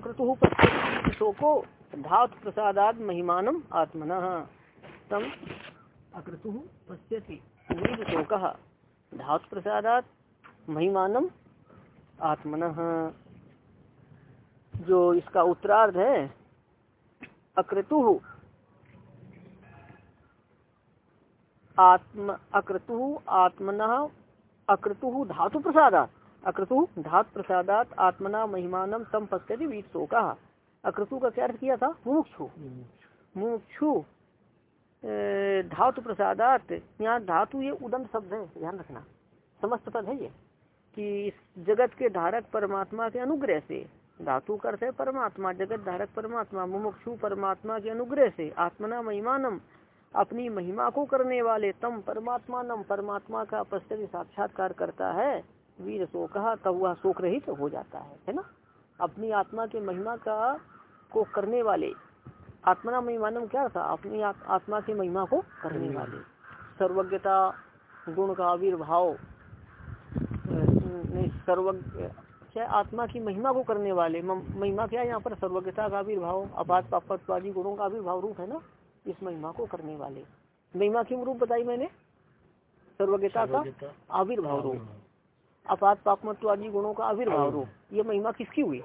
क्रतु शोको धातु प्रसादात महिमानम आत्मन। तम अक्रतु पश्यति शोक धातु प्रसादात महिमानम आत्मन। जो इसका उत्तरार्ध है अक्रतु आत्म अक्रतु आत्मना अक्रतु धातु प्रसादात अक्रतु धातु प्रसादात आत्मना महिमानम तम पश्यति वीत शोका अक्रतु का क्या अर्थ किया था? मुमुक्षु। मुमुक्षु धातु प्रसादात, यहाँ धातु ये उदंत शब्द है, ध्यान रखना। समस्त पद है ये, कि इस जगत के धारक परमात्मा के अनुग्रह से, धातु कर है परमात्मा, जगत धारक परमात्मा, मुमुक्षु परमात्मा के अनुग्रह से, आत्मना महिमानम, अपनी महिमा को करने वाले तम परमात्मा नम, परमात्मा का पश्चिम साक्षात्कार करता है। वीर शोक तब वह शोक रहित हो जाता है है ना? अपनी आत्मा के महिमा का को करने वाले आत्मना महिमानम क्या था? अपनी आत्मा की महिमा को करने वाले। सर्वज्ञता गुण का आविर्भाव सर्वज्ञ क्या आत्मा की महिमा को करने वाले महिमा क्या है यहाँ पर? सर्वज्ञता का आविर्भाव अपात पापत्वादी गुणों का आविर्भाव रूप है ना? इस महिमा को करने वाले। महिमा किम रूप बताई मैंने? सर्वज्ञता का आविर्भाव रूप। अपात पापमत्व आदि गुणों का आविर्भाव रूप ये महिमा किसकी हुई?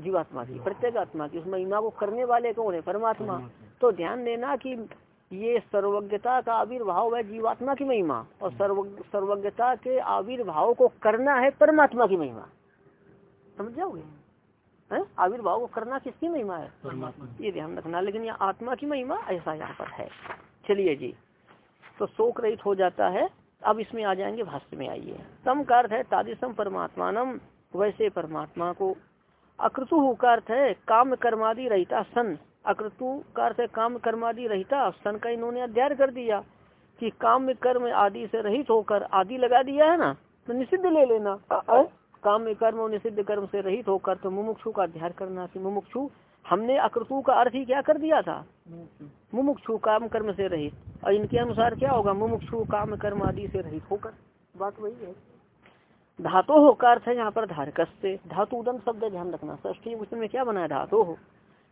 जीवात्मा की प्रत्येक आत्मा की। उस महिमा को करने वाले कौन है? परमात्मा। तो ध्यान देना कि ये सर्वज्ञता का आविर्भाव है जीवात्मा की महिमा और सर्व सर्वज्ञता के आविर्भाव को करना है परमात्मा की महिमा। समझ जाओगे? आविर्भाव को करना किसकी महिमा है? ये ध्यान रखना। लेकिन यह आत्मा की महिमा ऐसा यहाँ पर है। चलिए जी। तो शोक रहित हो जाता है। अब इसमें आ जाएँगे भाष्य में आइए। तम का अर्थ है तादिशम परमात्मानम वैसे परमात्मा को। अक्रतु का अर्थ है काम कर्मादि रहता सन। अक्रतु का अर्थ है काम कर्मादि रहता सन का इन्होंने अध्ययन कर दिया कि काम कर्म आदि से रहित होकर आदि लगा दिया है ना तो निषिद्ध ले लेना। काम कर्म और निषिद्ध कर्म से रहित होकर तो मुमुक्षु का अध्ययन करना कि मुमुक्षु हमने अक्रतु का अर्थ ही क्या कर दिया था? मुमुक्षु। काम कर्म से रहित। और इनके अनुसार क्या होगा? मुमुक्षु काम कर्म आदि से रहित होकर। बात वही है। धातु हो का अर्थ है यहाँ पर धारक से धातु उदम शब्द ध्यान रखना। ष्ठी उसमें क्या बना है? धातु हो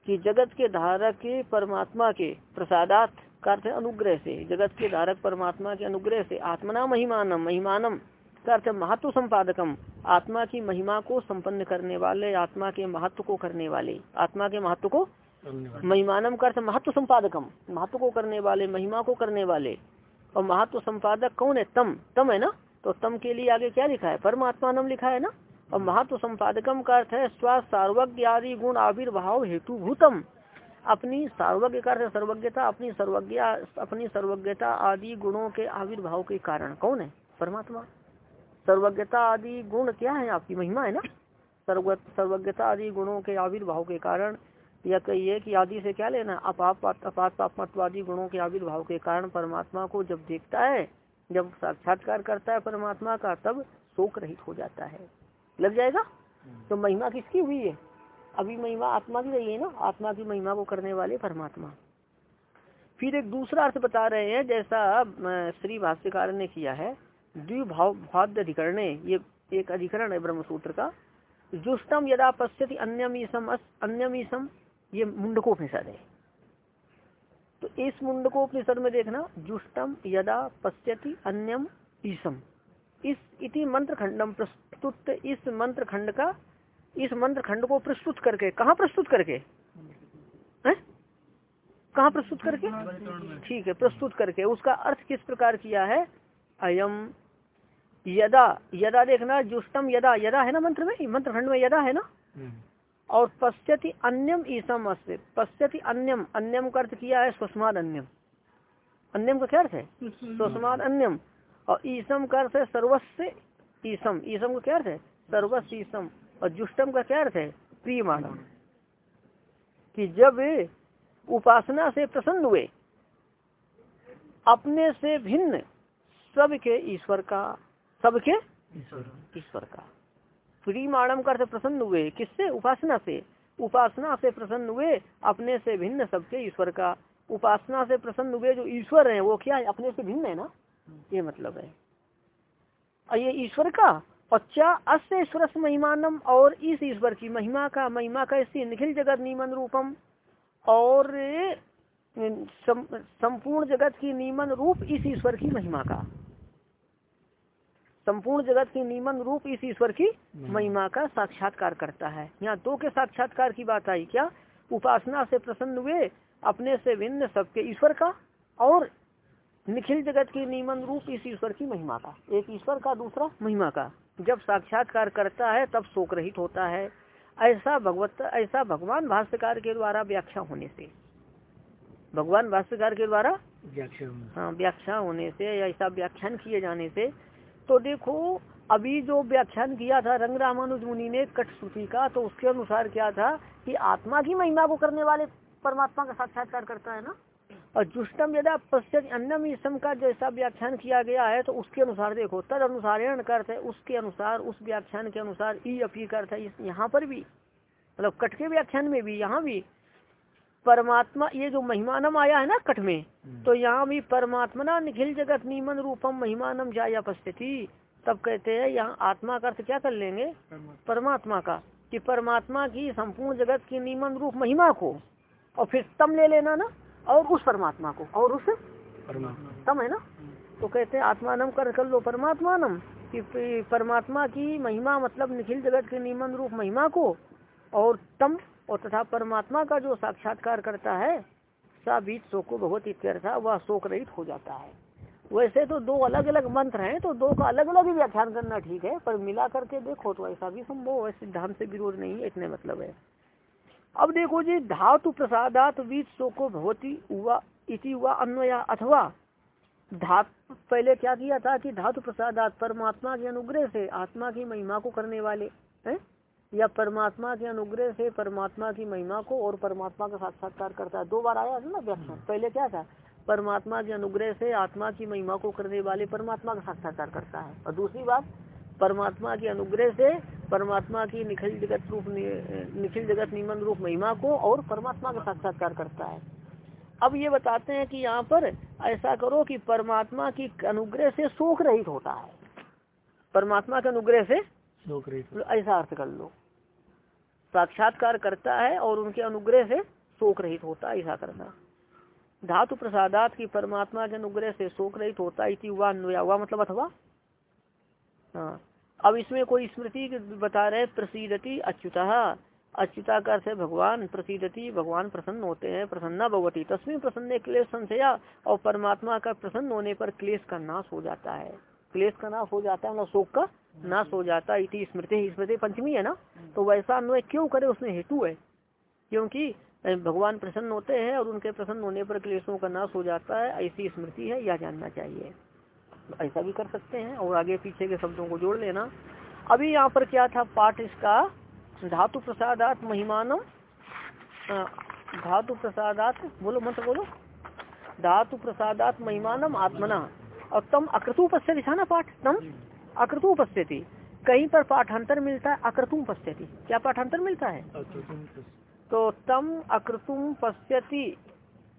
कि जगत के धारक के परमात्मा के प्रसादात का अर्थ अनुग्रह से। जगत के धारक परमात्मा के अनुग्रह से। आत्मना महिमानम महिमानम। का अर्थ महत्व संपादकम आत्मा की महिमा को संपन्न करने वाले आत्मा के महत्व को करने वाले आत्मा के महत्व को महिमानम का अर्थ महत्व संपादकम महत्व को करने वाले महिमा को करने वाले। और महत्व संपादक कौन है? तम। तम है ना? तो तम के लिए आगे क्या लिखा है? परमात्मा नम लिखा है ना? और महत्व संपादकम का अर्थ है स्व सार्वज्ञ आदि गुण आविर्भाव हेतु भूतम अपनी सार्वज्ञ का अर्थ सर्वज्ञता अपनी सर्वज्ञ अपनी सर्वज्ञता आदि गुणों के आविर्भाव के कारण। कौन है? परमात्मा। सर्वज्ञता आदि गुण क्या है आपकी महिमा है ना? सर्व सर्वज्ञता आदि गुणों के आविर्भाव के कारण या कहिए कि आदि से क्या लेना अपाप अपात पापमत्वादी गुणों के आविर्भाव के कारण परमात्मा को जब देखता है, जब साक्षात्कार करता है परमात्मा का, तब शोक रहित हो जाता है। लग जाएगा? तो महिमा किसकी हुई है? अभी महिमा आत्मा की रही है ना? आत्मा की महिमा को करने वाले परमात्मा। फिर एक दूसरा अर्थ बता रहे हैं, जैसा श्री भाष्यकार ने किया है। द्विभाव भाद्य अधिकरण ये एक अधिकरण है ब्रह्म सूत्र का जुष्टम यदा पश्यति अन्यमीसम अन्यमीसम ये मुंडकोपनिषद है। तो इस मुंडकोपनिषद में देखना जुष्टम यदा पश्यति अन्यम ईसम इस इति मंत्र खंडम प्रस्तुत इस मंत्र खंड का इस मंत्र खंड को प्रस्तुत करके कहा प्रस्तुत करके? कहा प्रस्तुत करके? ठीक है प्रस्तुत करके उसका अर्थ किस प्रकार किया है? अयम यदा यदा देखना जुष्टम यदा यदा है ना मंत्र में? मंत्र खंड में यदा है ना? हम्म। और पश्यति अन्यम ईसम अस्त। पश्यति अन्यम। अन्यम का अर्थ किया है? स्वस्माद अन्यम अन्यम का क्या अर्थ है? स्वस्माद अन्यम और ईसम का अर्थ है सर्वस्व ईसम ईसम का क्या अर्थ है? सर्वस्व ईसम और जुष्टम का क्या अर्थ है? प्रिय मानव कि जब उपासना से प्रसन्न हुए अपने से भिन्न सबके ईश्वर का सबके ईश्वर। का। प्रीमाणम कर प्रसन्न हुए किससे? उपासना से। उपासना से प्रसन्न हुए अपने से भिन्न सबके ईश्वर का। उपासना से प्रसन्न हुए जो ईश्वर है वो क्या है? अपने से भिन्न है ना? ये मतलब है। और ये ईश्वर का? और क्या अस्य ईश्वर महिमानम? और इस ईश्वर की महिमा का महिमा का इसी निखिल जगत निमन रूपम। और संपूर्ण जगत की नियमन रूप इस ईश्वर की महिमा का। संपूर्ण जगत की नियमन रूप इस ईश्वर की महिमा का साक्षात्कार करता है। यहाँ दो के साक्षात्कार की बात आई क्या? उपासना से प्रसन्न हुए अपने से भिन्न सबके ईश्वर का और निखिल जगत की नियमन रूप इस ईश्वर की महिमा का। एक ईश्वर का दूसरा महिमा का। जब साक्षात्कार करता है तब शोक रहित होता है। ऐसा भगवत ऐसा भगवान भाष्यकार के द्वारा व्याख्या होने से। भगवान भाष्यकार के द्वारा व्याख्या हाँ व्याख्या होने से या ऐसा व्याख्यान किए जाने से तो देखो, अभी जो व्याख्यान किया था रंग रामानुज मुनि ने कट श्रुति का तो उसके अनुसार क्या था कि आत्मा की महिमा को करने वाले परमात्मा का साक्षात्कार करता है ना? और जुष्टम यदा पश्चिम अन्नम इसम का जैसा व्याख्यान किया गया है तो उसके अनुसार देखो तद अनुसार करते उसके अनुसार, उस व्याख्यान के अनुसार ई अपी करते यहाँ पर भी मतलब कट के व्याख्यान में भी, यहाँ भी। परमात्मा ये जो महिमानम आया है ना कट में हम्म। तो यहाँ भी परमात्मा निखिल जगत नीमन रूपम महिमानम जाया पश्यति तब कहते हैं यहाँ आत्मा का अर्थ क्या कर लेंगे? परमात्मा। का कि परमात्मा की संपूर्ण जगत की नीमन रूप महिमा को और फिर तम ले लेना ना और उस परमात्मा को और उस तम है ना? तो कहते हैं आत्मानम कर कर लो परमात्मानम कि परमात्मा की महिमा मतलब निखिल जगत के नियमन रूप महिमा को और तम और तथा परमात्मा का जो साक्षात्कार करता है, सा बीच शोको बहुत इत्यर्था वह शोक रहित हो जाता है। वैसे तो दो अलग अलग मंत्र हैं तो दो का अलग अलग ही व्याख्यान करना ठीक है, पर मिला करके देखो तो ऐसा भी संभव है, सिद्धांत से विरोध नहीं है, इतने मतलब है। अब देखो जी, धातु प्रसादात बीच शोको भगवती हुआ, इति हुआ, अन्वया, अथवा धातु पहले क्या किया था कि धातु प्रसादात परमात्मा के अनुग्रह से, आत्मा की महिमा को करने वाले, हैं? या परमात्मा के अनुग्रह से परमात्मा की महिमा को और परमात्मा का साक्षात्कार करता है। दो बार आया था ना व्याख्यान। पहले क्या था? परमात्मा के अनुग्रह से आत्मा की महिमा को करने वाले परमात्मा का साक्षात्कार करता है। और दूसरी बात परमात्मा के अनुग्रह से परमात्मा की निखिल जगत रूप निखिल जगत निमन रूप महिमा को और परमात्मा का साक्षात्कार करता है। अब ये बताते हैं कि यहाँ पर ऐसा करो कि परमात्मा की अनुग्रह से शोक रहित होता है। परमात्मा के अनुग्रह से ऐसा अर्थ कर लो। साक्षात्कार करता है और उनके अनुग्रह से शोक रहित होता है, ऐसा करना धातु प्रसादात की परमात्मा के अनुग्रह से शोक रहित होता है हुआ मतलब अथवा? हाँ। अब इसमें कोई स्मृति बता रहे प्रसिद्धति अच्युता अच्युता। का अर्थ है भगवान प्रसिद्धति भगवान प्रसन्न होते हैं, प्रसन्ना भगवती तस्वीर प्रसन्न क्लेश संशया और परमात्मा का प्रसन्न होने पर क्लेश का नाश हो जाता है। क्लेश का नाश हो जाता है मतलब शोक का नाश हो जाता है इति स्मृति स्मृति पंचमी है ना? तो वैसा अन्वय क्यों करे उसमें हेतु है। क्योंकि भगवान प्रसन्न होते हैं और उनके प्रसन्न होने पर क्लेशों का नाश हो जाता है ऐसी स्मृति है यह जानना चाहिए। ऐसा भी कर सकते हैं और आगे पीछे के शब्दों को जोड़ लेना। अभी यहाँ पर क्या था पाठ इसका? धातु प्रसादात महिमान धातु प्रसादात बोलो मत बोलो। धातु प्रसादात महिमानम आत्मना। और तम अक्रतु पश्य था ना पाठ तम? अक्रतु उपस्थिति कहीं पर पाठांतर मिलता है अक्रतुम पश्यति क्या पाठांतर मिलता है? तो तम अक्रतुम पश्यति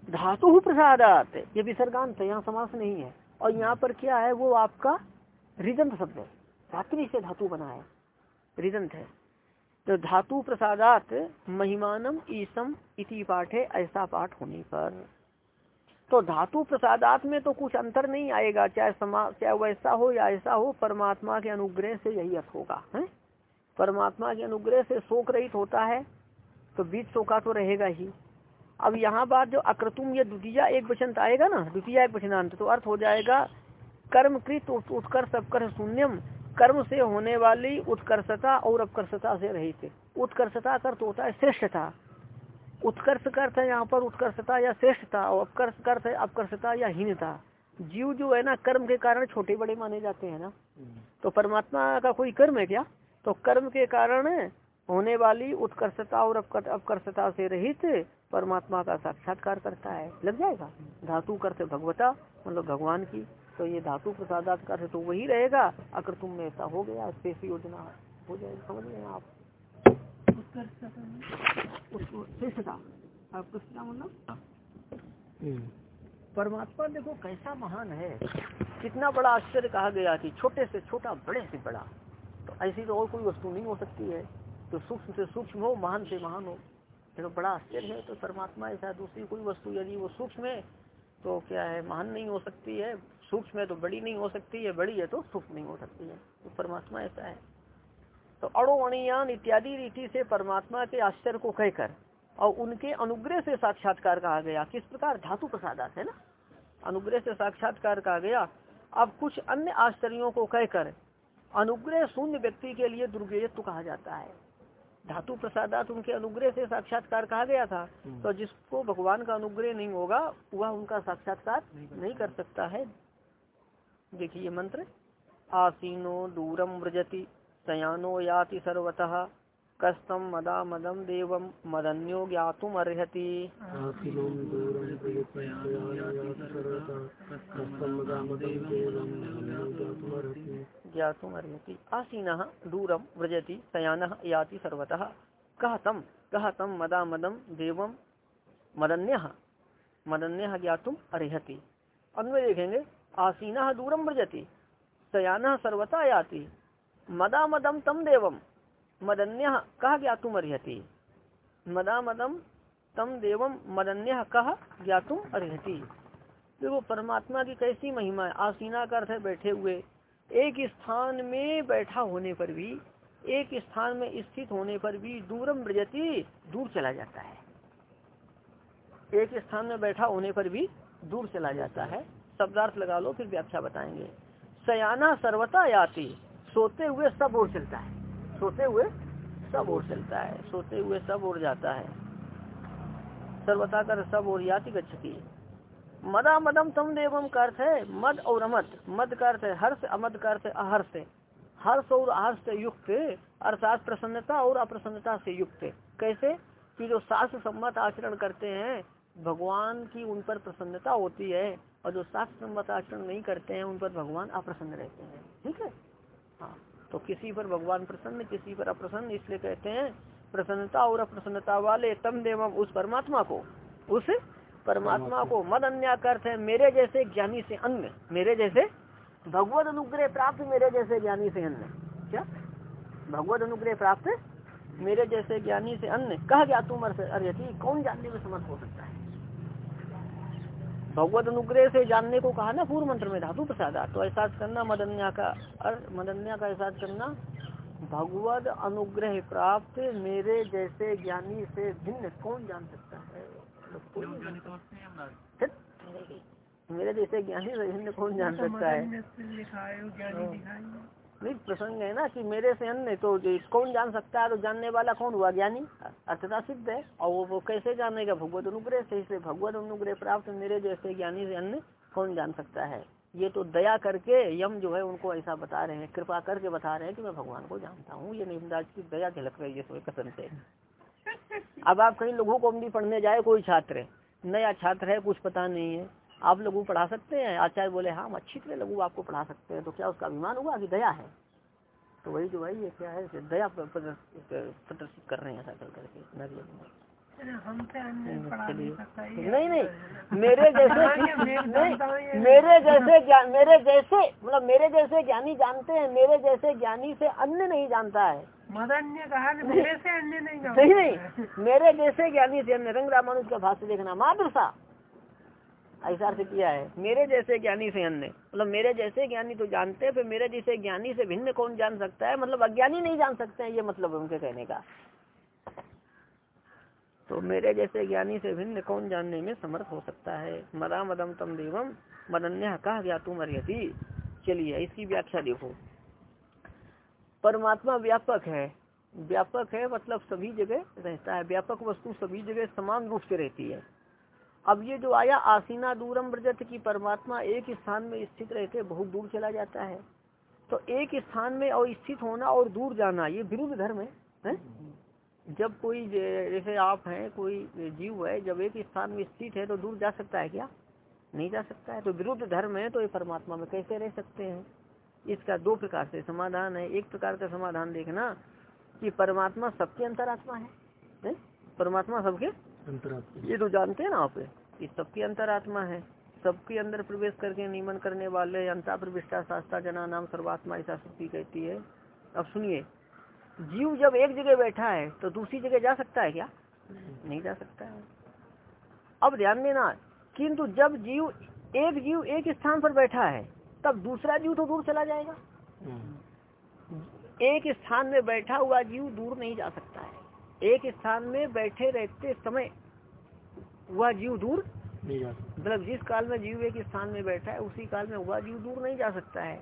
धातु प्रसादात। ये विसर्गांत यहाँ समास नहीं है। और यहाँ पर क्या है वो आपका रिदंत शब्द है। रात्रि से धातु बना है। रिदंत है। तो धातु प्रसादात महिमानम ईसम इति पाठ है ऐसा पाठ होने पर। तो धातु प्रसादात में तो कुछ अंतर नहीं आएगा, चाहे समा, चाहे वैसा हो या ऐसा हो, परमात्मा के अनुग्रह से यही अर्थ होगा, है? परमात्मा के अनुग्रह से शोक रहित होता है तो बीच शोका तो रहेगा ही। अब यहाँ बात जो अक्रतुम ये द्वितीय एक वचन आएगा ना, द्वितीय एक वचनांत तो अर्थ हो जाएगा कर्मकृत उत्कर्ष अपकर्ष शून्यम, कर्म से होने वाली उत्कर्षता और अपकर्षता से रहित। उत्कर्षता का अर्थ होता है श्रेष्ठता। उत्कर्ष का अर्थ है यहाँ पर उत्कर्षता या श्रेष्ठता और अपकर्ष अर्थ है अपकर्षता या हीनता। जीव जो है ना कर्म के कारण छोटे बड़े माने जाते हैं ना। हम्म। तो परमात्मा का कोई कर्म है क्या? तो कर्म के कारण होने वाली उत्कर्षता और अपकर्षता से रहित परमात्मा का साक्षात्कार करता है। लग जाएगा? धातु करते भगवता मतलब भगवान की। तो ये धातु प्रसादात कर तो वही रहेगा। अगर तुम में ऐसा हो गया योजना हो जाएगी समझ लें आप? मतलब हम्म। परमात्मा देखो कैसा महान है। कितना बड़ा आश्चर्य कहा गया कि छोटे से छोटा बड़े से बड़ा। तो ऐसी तो और कोई वस्तु नहीं हो सकती है। तो सूक्ष्म से सूक्ष्म हो महान से महान हो। ये तो बड़ा आश्चर्य है तो परमात्मा ऐसा दूसरी कोई वस्तु यदि वो सूक्ष्म है तो क्या है महान नहीं हो सकती है। सूक्ष्म है तो बड़ी नहीं हो सकती है बड़ी है तो सूक्ष्म नहीं हो सकती है। तो परमात्मा ऐसा है। तो अणु अणियान इत्यादि रीति से परमात्मा के आश्चर्य को कहकर और उनके अनुग्रह से साक्षात्कार कहा गया। किस प्रकार? धातु प्रसादात है ना? अनुग्रह से साक्षात्कार कहा गया। अब कुछ अन्य आश्चर्यों को कहकर अनुग्रह शून्य व्यक्ति के लिए दुर्गेयत्व कहा जाता है। धातु प्रसादात उनके अनुग्रह से साक्षात्कार कहा गया था। हम्म। तो जिसको भगवान का अनुग्रह नहीं होगा वह उनका साक्षात्कार नहीं कर सकता। है। देखिए मंत्र आसीनो दूरम व्रजति। सयानो याति सर्वतः। कस्तम मदा मदम देवम मदन्यो ज्ञातुम देवं ज्ञातुमर्हति। ज्ञातुम अर्हति आसीन दूरम व्रजति सयान याति सर्वतः। कह तम मदा मदम देवम मदन्य मदन्य ज्ञातुम अर्हति। अन्वय देखेंगे आसीन दूरम व्रजति सयान सर्वता याति। मदा मदम तम देवम मदन्य कह ज्ञातुम अर्हति? मदा मदम तम देवम मदन्य कह ज्ञातुम अर्हति? देखो, परमात्मा की कैसी महिमा है? आसीना का अर्थ बैठे हुए। एक स्थान में बैठा होने पर भी, एक स्थान में स्थित होने पर भी दूरम ब्रजति, दूर चला जाता है। एक स्थान में बैठा होने पर भी दूर चला जाता है। शब्दार्थ लगा लो, फिर व्याख्या बताएँगे। सयाना सर्वता याति। सोते हुए सब और चलता है। सोते हुए सब और चलता है। सोते हुए सब और जाता है। सर्वता कर सब और याति गच्छति। मदा मदम तम देवम का अर्थ है मद और अमद। मद का अर्थ है हर्ष अमद का अर्थ है अहर्ष। हर्ष और अहर्ष से युक्त अर्थात प्रसन्नता और अप्रसन्नता से युक्त। कैसे? कि जो शास्त्र सम्मत आचरण करते हैं भगवान की उन पर प्रसन्नता होती है और जो शास्त्र सम्मत आचरण नहीं करते हैं उन पर भगवान अप्रसन्न रहते हैं। ठीक है? हाँ तो किसी पर भगवान प्रसन्न किसी पर अप्रसन्न इसलिए कहते हैं प्रसन्नता और अप्रसन्नता वाले तम देव उस परमात्मा को उस परमात्मा को मद अन्य अर्थ है मेरे जैसे ज्ञानी से अन्य मेरे जैसे भगवत अनुग्रह प्राप्त मेरे जैसे ज्ञानी से अन्य। क्या? भगवत अनुग्रह प्राप्त मेरे जैसे ज्ञानी से अन्य। कह गया तुम अर्थ अर्यति कौन जानने में समर्थ हो सकता है? भगवत अनुग्रह से जानने को कहा ना पूर्व मंत्र में धातु प्रसादा तो ऐसा करना मदन्या का मदन्या का ऐसा करना भगवत अनुग्रह प्राप्त मेरे जैसे ज्ञानी से भिन्न कौन जान सकता है? मेरे जैसे ज्ञानी से भिन्न कौन जान सकता है? नहीं प्रसंग है ना कि मेरे से अन्य तो कौन जान सकता है? तो जानने वाला कौन हुआ? ज्ञानी? अर्थता सिद्ध है। और वो, वो कैसे जानेगा भगवत अनुग्रह से इसलिए भगवत अनुग्रह प्राप्त मेरे जैसे ज्ञानी से अन्य कौन जान सकता है? ये तो दया करके यम जो है उनको ऐसा बता रहे हैं कृपा करके बता रहे हैं कि मैं भगवान को जानता हूँ। ये निमराज की दया झलक रही है इसमें कसम से। अब आप कहीं लघु कौमदी पढ़ने जाए कोई छात्र नया छात्र है कुछ पता नहीं है। आप लघु पढ़ा सकते हैं। आचार्य बोले हाँ हम अच्छी तरह लघु आपको पढ़ा सकते हैं। तो क्या उसका अभिमान हुआ कि दया है? तो वही जो भाई ये क्या है दया प्रदर्शित कर रहे हैं ऐसा कर करके नहीं नहीं मेरे जैसे नहीं मेरे जैसे ज्ञान मेरे जैसे मतलब मेरे जैसे ज्ञानी जानते हैं मेरे जैसे ज्ञानी से अन्य नहीं जानता है। मदन्य कहा मेरे से अन्य नहीं नहीं नहीं मेरे जैसे ज्ञानी से अन्य। रंग रामानुज का भाष्य देखना मादृसा ऐसा अर्थ किया है। मेरे जैसे ज्ञानी से अन्य। मतलब मेरे जैसे ज्ञानी तो जानते हैं, फिर मेरे जैसे ज्ञानी से भिन्न कौन जान सकता है? मतलब अज्ञानी नहीं जान सकते हैं, ये मतलब उनके कहने का। तो मेरे जैसे ज्ञानी से भिन्न कौन जानने में समर्थ हो सकता है? मदा मदम तम देवम मदन्य कहा गया तुम अर्यति चलिए, इसकी व्याख्या देखो। परमात्मा व्यापक है। व्यापक है मतलब सभी जगह रहता है। व्यापक वस्तु सभी जगह समान रूप से रहती है। अब ये जो आया आसीना दूरम ब्रजत की परमात्मा एक स्थान में स्थित रहते बहुत दूर चला जाता है। तो एक स्थान में और स्थित होना और दूर जाना ये विरुद्ध धर्म है, है? जब कोई जैसे आप हैं कोई जीव है जब एक स्थान में स्थित है तो दूर जा सकता है क्या? नहीं जा सकता है। तो विरुद्ध धर्म है तो ये परमात्मा में कैसे रह सकते हैं? इसका दो प्रकार से समाधान है। एक प्रकार का समाधान देखना कि परमात्मा सबके अंतरात्मा है, है? परमात्मा सबके अंतरात्मा। ये तो जानते हैं ना आप। ये सबके अंतरात्मा है। सबके अंदर प्रवेश करके नियमन करने वाले अंता प्रविष्टा शास्त्रा जना नाम सर्वात्मा ऐसा शक्ति कहती है। अब सुनिए, जीव जब एक जगह बैठा है तो दूसरी जगह जा सकता है क्या? नहीं जा सकता है। अब ध्यान देना, किंतु जब जीव, एक जीव एक स्थान पर बैठा है, तब दूसरा जीव तो दूर चला जाएगा। एक स्थान में बैठा हुआ जीव दूर नहीं जा सकता है। एक स्थान में बैठे रहते समय वह जीव दूर? नहीं जा सकता। मतलब जिस काल में जीव एक स्थान में बैठा है उसी काल में वह जीव दूर नहीं जा सकता है।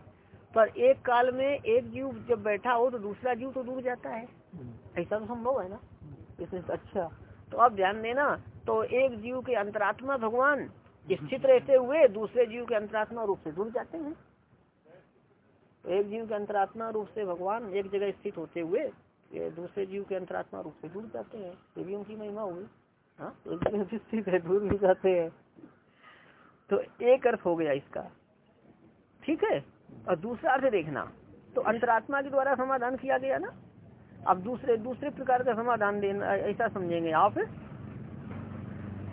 पर एक काल में एक जीव जब बैठा हो तो दूसरा जीव तो दूर जाता है। ऐसा तो संभव है ना? इसमें तो अच्छा। तो अब ध्यान देना तो एक जीव के अंतरात्मा भगवान स्थित रहते हुए दूसरे जीव के अंतरात्मा रूप से दूर जाते हैं। तो एक जीव के अंतरात्मा रूप से भगवान एक जगह स्थित होते हुए दूसरे जीव के अंतरात्मा रूप से दूर जाते हैं। ये भी उनकी महिमा हुई। स्थित है दूर भी जाते हैं। तो एक अर्थ हो गया इसका। ठीक है? और दूसरा अर्थ देखना तो अंतरात्मा के द्वारा समाधान किया गया ना? अब दूसरे दूसरे प्रकार का समाधान देना ऐसा समझेंगे आप।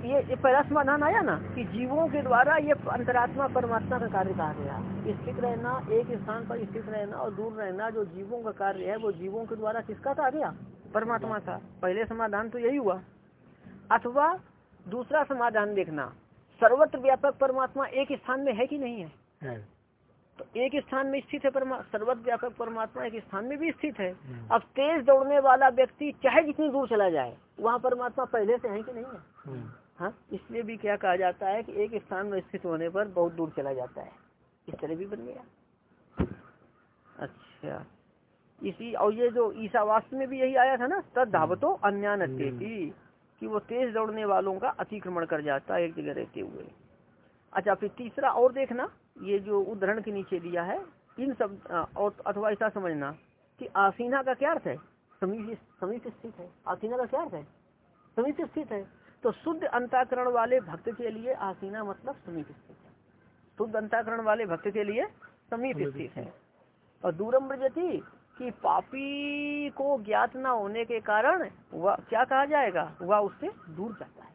ये, ये पहला समाधान आया ना कि जीवों के द्वारा ये अंतरात्मा परमात्मा का कार्य कहा गया। स्थित रहना एक स्थान पर स्थित रहना और दूर रहना जो जीवों का कार्य है वो जीवों के द्वारा किसका कहा गया परमात्मा का पहले समाधान तो यही हुआ। अथवा दूसरा समाधान देखना। सर्वत्र व्यापक परमात्मा एक स्थान में है कि नहीं है? है। तो एक स्थान में स्थित है परमा सर्वत्र व्यापक परमात्मा एक स्थान में भी स्थित है। हम्म। अब तेज दौड़ने वाला व्यक्ति चाहे जितनी दूर चला जाए वहाँ परमात्मा पहले से है कि नहीं है? हम्म। हाँ इसलिए भी क्या कहा जाता है कि एक स्थान में स्थित होने पर बहुत दूर चला जाता है। इस तरह भी बन गया। अच्छा। इसी और ये जो ईसावास्त में भी यही आया था ना? तद धावतो अन्यानत्यति कि वो तेज दौड़ने वालों का अतिक्रमण कर जाता है एक जगह रहते हुए। अच्छा फिर तीसरा और देखना ये जो उदाहरण के नीचे दिया है इन सब और अथवा ऐसा समझना कि आसीना का क्या अर्थ है? समीप समीप स्थित है। आसीना का क्या अर्थ है? समीप स्थित है। तो शुद्ध अंताकरण वाले भक्त के लिए आसीना मतलब समीप स्थित है। शुद्ध अंताकरण वाले भक्त के लिए समीप स्थित है। और दूरम ब्रजति कि पापी को ज्ञात न होने के कारण वह क्या कहा जाएगा? वह उससे दूर जाता है।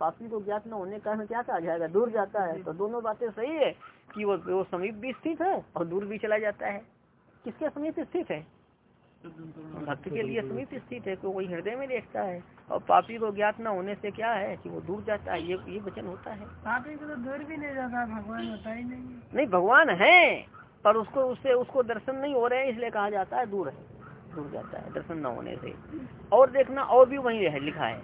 पापी को ज्ञात न होने के कारण क्या कहा जाएगा? दूर जाता है। तो दोनों बातें सही है कि वो वो समीप भी स्थित है और दूर भी चला जाता है। किसके समीप स्थित है? भक्त के लिए समीप स्थित है कोई हृदय में देखता है। और पापी को ज्ञात न होने से क्या है कि वो दूर जाता है? ये ये वचन होता है। पापी को तो दूर भी नहीं जाता भगवान होता ही नहीं। नहीं भगवान है। पर उसको, उससे, उसको दर्शन नहीं हो रहे हैं, इसलिए कहा जाता है दूर है, दूर जाता है, दर्शन न होने से। और देखना, और भी वही है, लिखा है।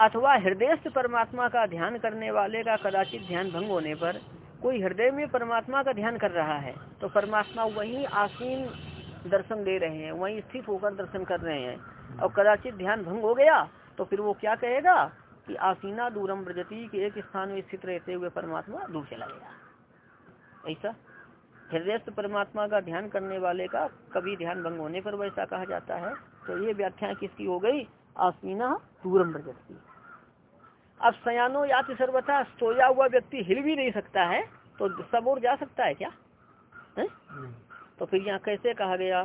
अथवा हृदय से परमात्मा का ध्यान करने वाले का कदाचित ध्यान भंग होने पर कोई हृदय में परमात्मा का ध्यान कर रहा है तो परमात्मा वहीं आसीन दर्शन दे रहे हैं, वहीं स्थित होकर दर्शन कर रहे हैं। और कदाचित ध्यान भंग हो गया तो फिर वो क्या कहेगा कि आसीना दूरम ब्रजती के एक स्थान में स्थित रहते हुए परमात्मा दूर चला गया। ऐसा? हृदय परमात्मा का ध्यान करने वाले का कभी ध्यान भंग होने पर वैसा कहा जाता है। तो ये व्याख्या किसकी हो गई? आसीना दूरम ब्रजती अब सयानो याति सर्वथा सोया हुआ व्यक्ति हिल भी नहीं सकता है तो सब और जा सकता है क्या? है? तो फिर यहाँ कैसे कहा गया?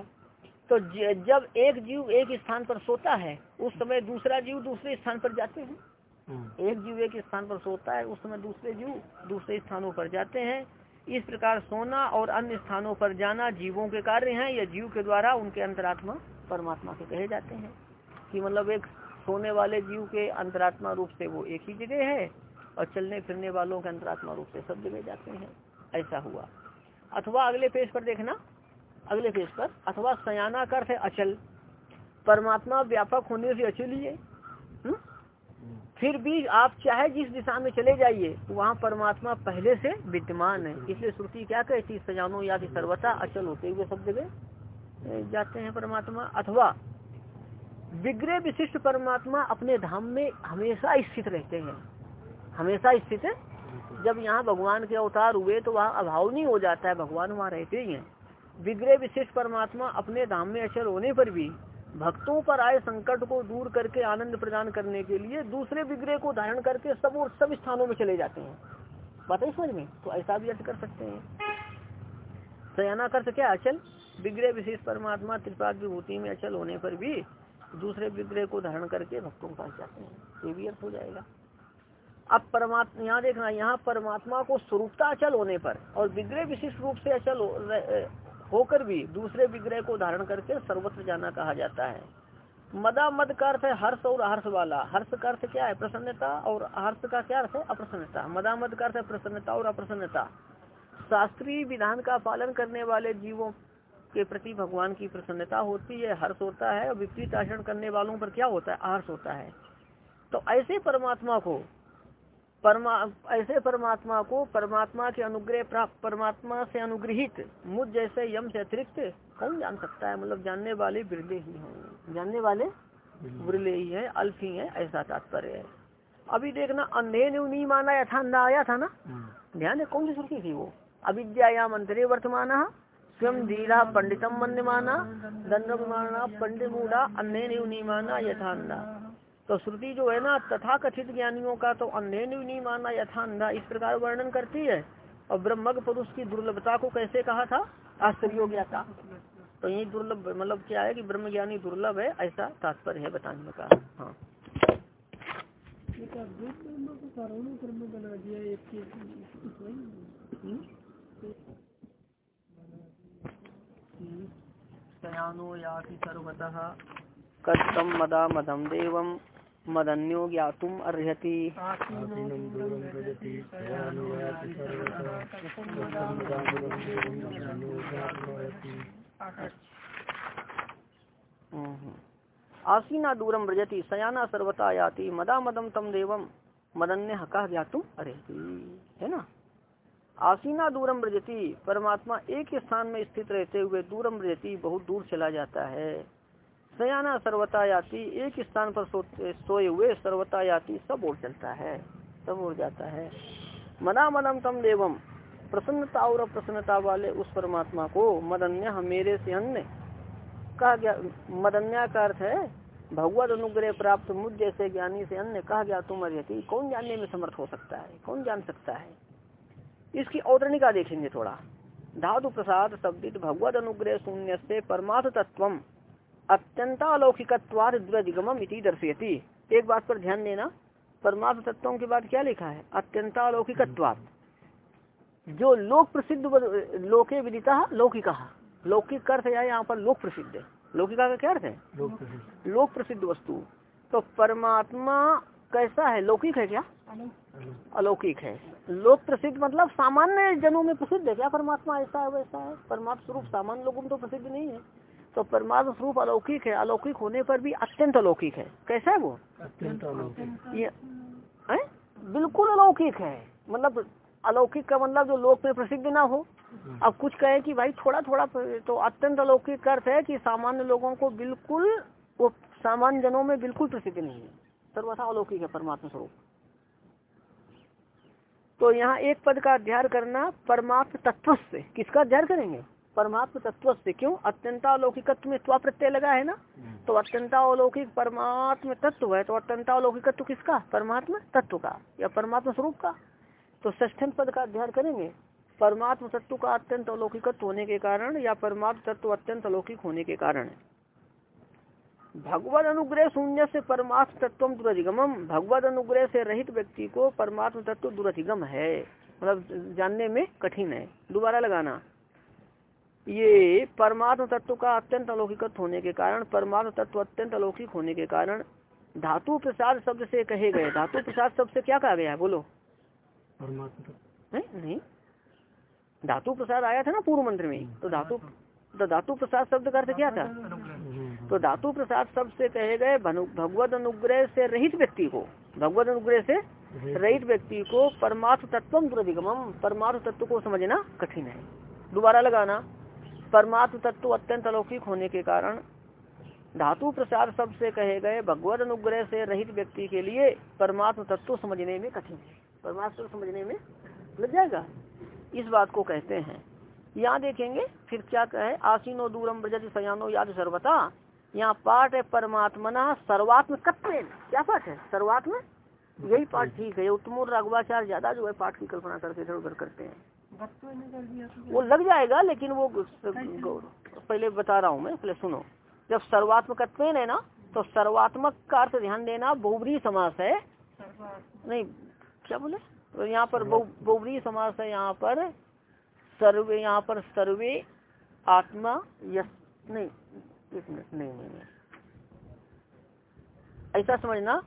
तो जब एक जीव एक स्थान पर सोता है उस समय दूसरा जीव दूसरे स्थान पर जाते हैं। हम्म। एक जीव एक स्थान पर सोता है उस समय दूसरे जीव दूसरे स्थानों पर जाते हैं। इस प्रकार सोना और अन्य स्थानों पर जाना जीवों के कार्य हैं या जीव के द्वारा उनके अंतरात्मा परमात्मा के कहे जाते हैं। कि मतलब एक सोने वाले जीव के अंतरात्मा रूप से वो एक ही जगह है और चलने फिरने वालों के अंतरात्मा रूप से सब जगह जाते हैं। ऐसा हुआ। अथवा अगले पेज पर देखना। अगले पेज पर। अथवा सयाना का अर्थ है अचल। परमात्मा व्यापक होने से अचल ही है। हम्म? फिर भी आप चाहे जिस दिशा में चले जाइए वहाँ परमात्मा पहले से विद्यमान है। इसलिए श्रुति क्या कहती सजानो या कि सर्वथा, अचल होते हुए सब जगह जाते हैं परमात्मा। अथवा विग्रह विशिष्ट परमात्मा अपने धाम में हमेशा स्थित रहते हैं। हमेशा स्थित है। जब यहाँ भगवान के अवतार हुए तो वहाँ अभाव नहीं हो जाता है। भगवान वहाँ रहते ही हैं। विग्रह विशिष्ट परमात्मा अपने धाम में अचल होने पर भी भक्तों पर आए संकट को दूर करके आनंद प्रदान करने के लिए दूसरे विग्रह को धारण करके सब और सब स्थानों में चले जाते हैं। बात है समझ में? तो ऐसा भी अर्थ कर सकते हैं। सयाना कर क्या अचल? विग्रह विशेष परमात्मा त्रिपाद विभूति में अचल होने पर भी दूसरे विग्रह को धारण करके भक्तों के पास जाते हैं। ये भी अर्थ हो जाएगा। अब परमात्मा, यहाँ देखना, यहाँ परमात्मा को स्वरूपता अचल होने पर और विग्रह विशिष्ट रूप से अचल होकर भी दूसरे विग्रह को धारण करके सर्वत्र जाना कहा जाता है। मदा मद का अर्थ है हर्ष और हर्ष वाला। हर्ष का अर्थ क्या है? प्रसन्नता और हर्ष का क्या अर्थ है? अप्रसन्नता। मदा मद का अर्थ है प्रसन्नता और अप्रसन्नता। शास्त्रीय विधान का पालन करने वाले जीवों के प्रति भगवान की प्रसन्नता होती है, हर्ष होता है और विपरीत आचरण करने वालों पर क्या होता है? हर्ष होता है। तो ऐसे परमात्मा को परमा ऐसे परमात्मा को परमात्मा के अनुग्रह प्राप्त परमात्मा से अनुग्रहित मुझ जैसे यम से अतिरिक्त कौन जान सकता है? मतलब जानने वाले बिरले ही हैं जानने वाले बिरले ही है अल्फ ही है ऐसा तात्पर्य है। अभी देखना अंधे ने नहीं माना यथा अंधा आया था ना? ध्यान है कौन सी सुर्खी थी वो? अविद्यायाम अंतरे वर्तमान स्वयं धीरा पंडितम मन माना दंड माना पंडित मूढ़ा अन्य ने नहीं माना यथा अंधा तो श्रुति जो है ना तथा कथित ज्ञानियों का तो अंधे नहीं माना यथा अंधा इस प्रकार वर्णन करती है। और ब्रह्मग पुरुष की दुर्लभता को कैसे कहा था? आश्चर्य ज्ञाता तो यही दुर्लभ मतलब क्या है कि ब्रह्म ज्ञानी दुर्लभ है ऐसा तात्पर्य है बताने का। हाँ। ब्रह्म ब्रह्म के हम्म? सयानो याति सर्वतः। कथम मदा मदम देवम मदन्यो आसीनं व्रजति दूरम व्रजति, सयाना सर्वता याति। मदा मदम तम देवम मदन्य हका ज्ञातुम अर्हति? है ना? आसीना दूरम ब्रजती परमात्मा एक स्थान में स्थित रहते हुए दूरम ब्रजती बहुत दूर चला जाता है। सयाना सर्वता याति एक स्थान पर सोए हुए सर्वता याति सब ओर चलता है, सब ओर जाता है। मना मदम तम देवम, प्रसन्नता और अप्रसन्नता वाले उस परमात्मा को मदन्य मेरे से अन्य। कहा गया, मदन्या का अर्थ है भगवत अनुग्रह प्राप्त, मुझ जैसे ज्ञानी से अन्य। कहा गया तुम अर्यति कौन जानने में समर्थ हो सकता है? कौन जान सकता है? इसकी औतरणिका देखेंगे थोड़ा। धातु प्रसाद शब्दित भगवत अनुग्रह शून्य से परमार्थ तत्व अत्यंतालौकिकवाद द्विगम इति दर्शयती। एक बात पर ध्यान देना परमार्थ तत्वों के बाद क्या लिखा है? अत्यंतालौकिकवाद जो लोक प्रसिद्ध लोके विदिता लौकिका। लौकिक अर्थ है यहाँ पर लोक प्रसिद्ध? है लौकिका का क्या अर्थ है? लोक प्रसिद्ध। लोक प्रसिद्ध वस्तु। तो परमात्मा कैसा है? लौकिक है क्या? अलौकिक है। लोक प्रसिद्ध मतलब सामान्य जनों में प्रसिद्ध है क्या? परमात्मा ऐसा है वैसा है। परमात्मा स्वरूप सामान्य लोगों में तो प्रसिद्ध नहीं है। तो परमात्म स्वरूप अलौकिक है अलौकिक होने पर भी अत्यंत अलौकिक है। कैसा है वो? अत्यंत अलौकिक। ये है? बिल्कुल अलौकिक है। मतलब अलौकिक का मतलब जो लोक में प्रसिद्ध ना हो। अब कुछ कहे कि भाई थोड़ा थोड़ा तो अत्यंत अलौकिक का अर्थ है कि सामान्य लोगों को बिल्कुल वो सामान्य जनों में बिल्कुल प्रसिद्ध नहीं है। सर्वथा अलौकिक है परमात्मा स्वरूप। तो यहाँ एक पद का अध्ययन करना परमात्म तत्व से। किसका अध्ययन करेंगे? परमात्म तत्व से क्यों? अत्यंतालौकिकत्व में त्वा प्रत्यय लगा है ना? तो अत्यंतालौकिक परमात्म तत्व है तो अत्यंतालौकिकत्व किसका? परमात्मा तत्व का या परमात्मा स्वरूप का? तो ष्ठम पद का अध्ययन करेंगे। परमात्म तत्व का अत्यंत अलौकिकत्व होने के कारण या परमात्म तत्व अत्यंत अलौकिक होने के कारण? भगवत अनुग्रह शून्य से परमात्म तत्व दुरधिगमम। भगवत अनुग्रह से रहित व्यक्ति को परमात्म तत्व दुरधिगम है। मतलब जानने में कठिन है। दोबारा लगाना। ये परमात्म तत्व का अत्यंत अलौकिकत्व होने के कारण परमात्म तत्व अत्यंत अलौकिक होने के कारण धातु प्रसाद शब्द से कहे गए। धातु प्रसाद शब्द से क्या कहा गया बोलो। परमात्मा नहीं नहीं। धातु प्रसाद आया था ना पूर्व मंत्र में? तो धातु तो धातु प्रसाद शब्द का अर्थ क्या था? तो धातु प्रसाद शब्द से कहे गए भगवत अनुग्रह से रहित व्यक्ति को भगवत अनुग्रह से रहित व्यक्ति को परमात्म तत्व दुर्धिगमम परमात्म तत्व को समझना कठिन है। दोबारा लगाना। परमार्थ तत्व अत्यंत अलौकिक होने के कारण धातु प्रसाद शब्द से कहे गए भगवत अनुग्रह से रहित व्यक्ति के लिए परमात्म तत्व समझने में कठिन है। परमात्म तत्व समझने में लग जाएगा। इस बात को कहते हैं। यहाँ देखेंगे फिर क्या कहे? आसीनो दूरम ब्रजति सयानो याद सर्वता यहाँ पाठ है परमात्मना सर्वात्म कत्वेन क्या पाठ है? सर्वात्म? यही पाठ ठीक है। उत्तमोर राघवाचार्य ज़्यादा जो है पाठ की कल्पना करके इधर उधर करते हैं। तो वो लग जाएगा लेकिन वो पहले बता रहा हूँ मैं पहले सुनो। जब सर्वात्मकत्व है ना तो सर्वात्मक का अर्थ ध्यान देना बहुबरी समास है। नहीं क्या बोले? तो यहाँ पर बहु- बहुबरी समास है यहाँ पर सर्वे यहाँ पर सर्वे आत्मा यस नहीं एक मिनट नहीं नहीं नहीं। ऐसा समझना